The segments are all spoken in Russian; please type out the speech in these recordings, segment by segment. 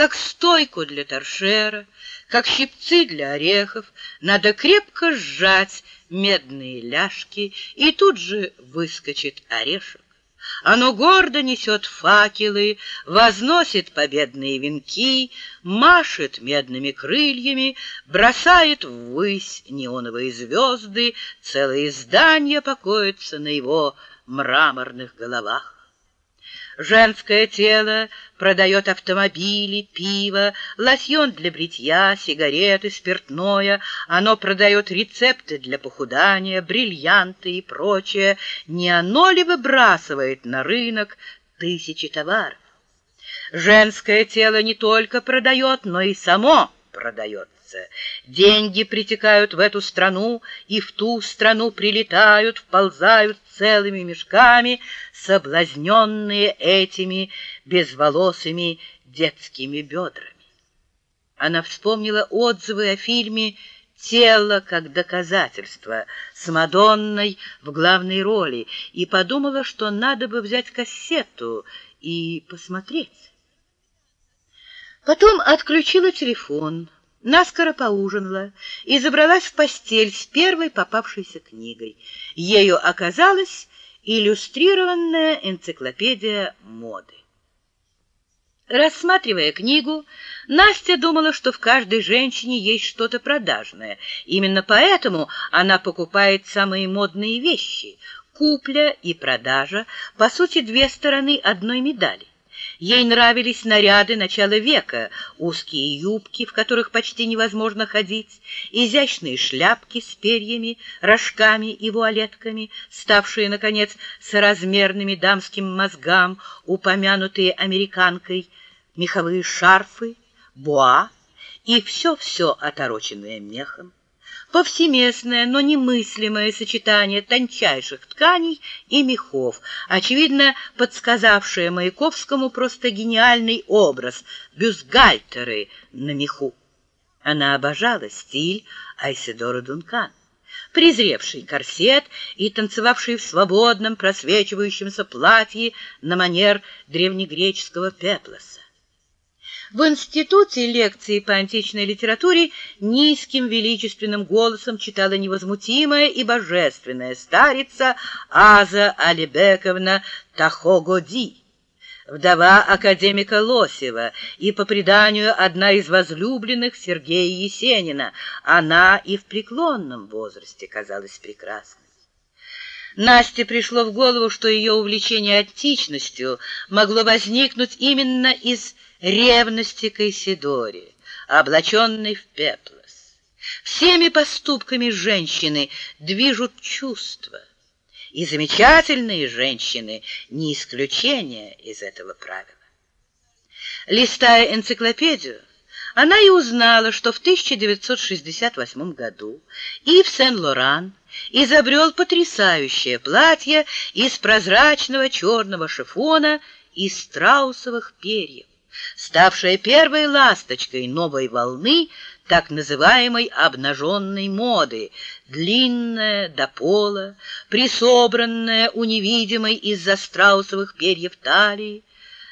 как стойку для торшера, как щипцы для орехов, надо крепко сжать медные ляжки, и тут же выскочит орешек. Оно гордо несет факелы, возносит победные венки, машет медными крыльями, бросает ввысь неоновые звезды, целые здания покоятся на его мраморных головах. Женское тело продает автомобили, пиво, лосьон для бритья, сигареты, спиртное. Оно продает рецепты для похудания, бриллианты и прочее. Не оно ли выбрасывает на рынок тысячи товаров? Женское тело не только продает, но и само продает сердце. Деньги притекают в эту страну и в ту страну прилетают, вползают целыми мешками, соблазненные этими безволосыми детскими бедрами. Она вспомнила отзывы о фильме «Тело как доказательство» с Мадонной в главной роли и подумала, что надо бы взять кассету и посмотреть. Потом отключила телефон, наскоро поужинала и забралась в постель с первой попавшейся книгой. Ею оказалась иллюстрированная энциклопедия моды. Рассматривая книгу, Настя думала, что в каждой женщине есть что-то продажное. Именно поэтому она покупает самые модные вещи. Купля и продажа, по сути, две стороны одной медали. Ей нравились наряды начала века, узкие юбки, в которых почти невозможно ходить, изящные шляпки с перьями, рожками и вуалетками, ставшие, наконец, соразмерными дамским мозгам, упомянутые американкой, меховые шарфы, буа и все-все отороченное мехом повсеместное, но немыслимое сочетание тончайших тканей и мехов, очевидно, подсказавшее Маяковскому просто гениальный образ — бюстгальтеры на меху. Она обожала стиль Айседора Дункан. Презревший корсет и танцевавший в свободном просвечивающемся платье на манер древнегреческого пеплоса. В институте лекции по античной литературе низким величественным голосом читала невозмутимая и божественная старица Аза Алибековна Тахогоди, вдова академика Лосева и, по преданию, одна из возлюбленных Сергея Есенина. Она и в преклонном возрасте казалась прекрасной. Насте пришло в голову, что ее увлечение античностью могло возникнуть именно из ревности к Исидоре, облаченной в пеплос. Всеми поступками женщины движут чувства, и замечательные женщины не исключение из этого правила. Листая энциклопедию, она и узнала, что в 1968 году Ив Сен-Лоран изобрел потрясающее платье из прозрачного черного шифона и страусовых перьев ставшая первой ласточкой новой волны так называемой обнаженной моды, длинная до пола, присобранная у невидимой из-за страусовых перьев талии.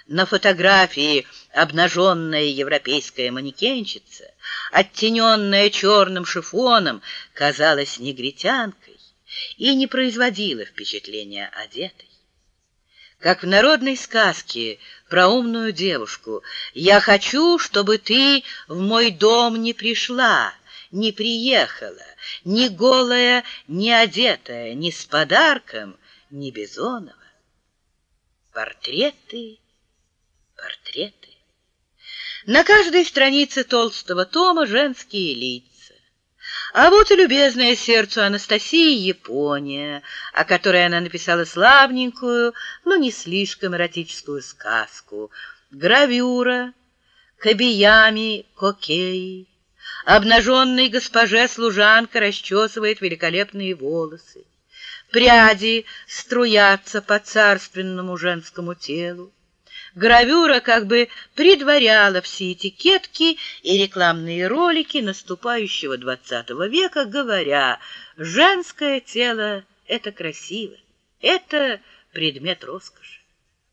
На фотографии обнаженная европейская манекенщица, оттененная черным шифоном, казалась негритянкой и не производила впечатления одетой как в народной сказке про умную девушку. «Я хочу, чтобы ты в мой дом не пришла, не приехала, ни голая, ни одетая, ни с подарком, ни Бизонова». Портреты, портреты. На каждой странице толстого тома женские лица. А вот и любезное сердцу Анастасии Япония, о которой она написала славненькую, но не слишком эротическую сказку. Гравюра, Кабиями Кокей. Обнаженной госпоже служанка расчесывает великолепные волосы. Пряди струятся по царственному женскому телу. Гравюра как бы предваряла все этикетки и рекламные ролики наступающего XX века, говоря, женское тело — это красиво, это предмет роскоши.